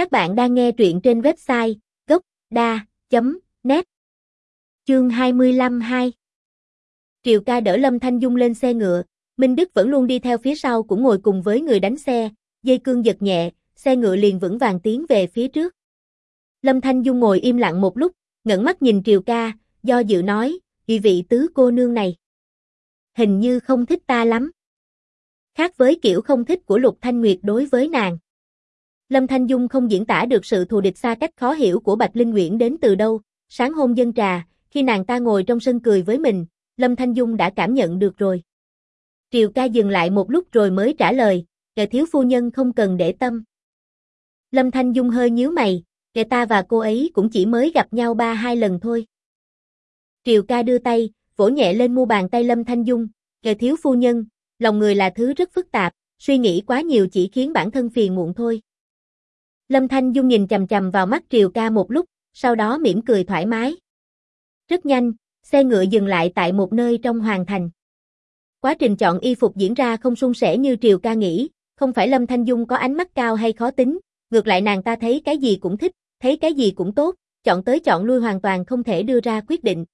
Các bạn đang nghe truyện trên website gốc.da.net Chương 25-2 Triều ca đỡ Lâm Thanh Dung lên xe ngựa, Minh Đức vẫn luôn đi theo phía sau cũng ngồi cùng với người đánh xe, dây cương giật nhẹ, xe ngựa liền vững vàng tiến về phía trước. Lâm Thanh Dung ngồi im lặng một lúc, ngẩng mắt nhìn Triều ca, do dự nói, vì vị tứ cô nương này. Hình như không thích ta lắm. Khác với kiểu không thích của Lục Thanh Nguyệt đối với nàng. Lâm Thanh Dung không diễn tả được sự thù địch xa cách khó hiểu của Bạch Linh Nguyễn đến từ đâu. Sáng hôm dân trà, khi nàng ta ngồi trong sân cười với mình, Lâm Thanh Dung đã cảm nhận được rồi. Triều ca dừng lại một lúc rồi mới trả lời, kẻ thiếu phu nhân không cần để tâm. Lâm Thanh Dung hơi nhíu mày, kẻ ta và cô ấy cũng chỉ mới gặp nhau ba hai lần thôi. Triều ca đưa tay, vỗ nhẹ lên mu bàn tay Lâm Thanh Dung, kẻ thiếu phu nhân, lòng người là thứ rất phức tạp, suy nghĩ quá nhiều chỉ khiến bản thân phiền muộn thôi. Lâm Thanh Dung nhìn chầm chầm vào mắt Triều ca một lúc, sau đó mỉm cười thoải mái. Rất nhanh, xe ngựa dừng lại tại một nơi trong hoàng thành. Quá trình chọn y phục diễn ra không suôn sẻ như Triều ca nghĩ, không phải Lâm Thanh Dung có ánh mắt cao hay khó tính, ngược lại nàng ta thấy cái gì cũng thích, thấy cái gì cũng tốt, chọn tới chọn lui hoàn toàn không thể đưa ra quyết định.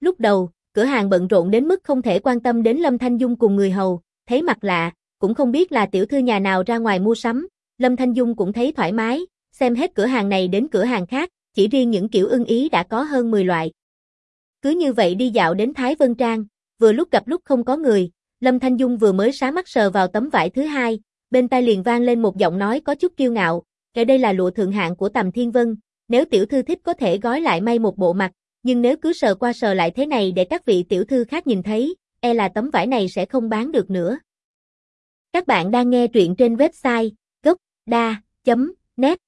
Lúc đầu, cửa hàng bận rộn đến mức không thể quan tâm đến Lâm Thanh Dung cùng người hầu, thấy mặt lạ, cũng không biết là tiểu thư nhà nào ra ngoài mua sắm, Lâm Thanh Dung cũng thấy thoải mái, xem hết cửa hàng này đến cửa hàng khác, chỉ riêng những kiểu ưng ý đã có hơn 10 loại. Cứ như vậy đi dạo đến Thái Vân Trang, vừa lúc gặp lúc không có người, Lâm Thanh Dung vừa mới sá mắt sờ vào tấm vải thứ hai, bên tai liền vang lên một giọng nói có chút kiêu ngạo, cái đây là lụa thượng hạng của Tầm Thiên Vân, nếu tiểu thư thích có thể gói lại may một bộ mặt, nhưng nếu cứ sờ qua sờ lại thế này để các vị tiểu thư khác nhìn thấy, e là tấm vải này sẽ không bán được nữa. Các bạn đang nghe truyện trên website gocda.net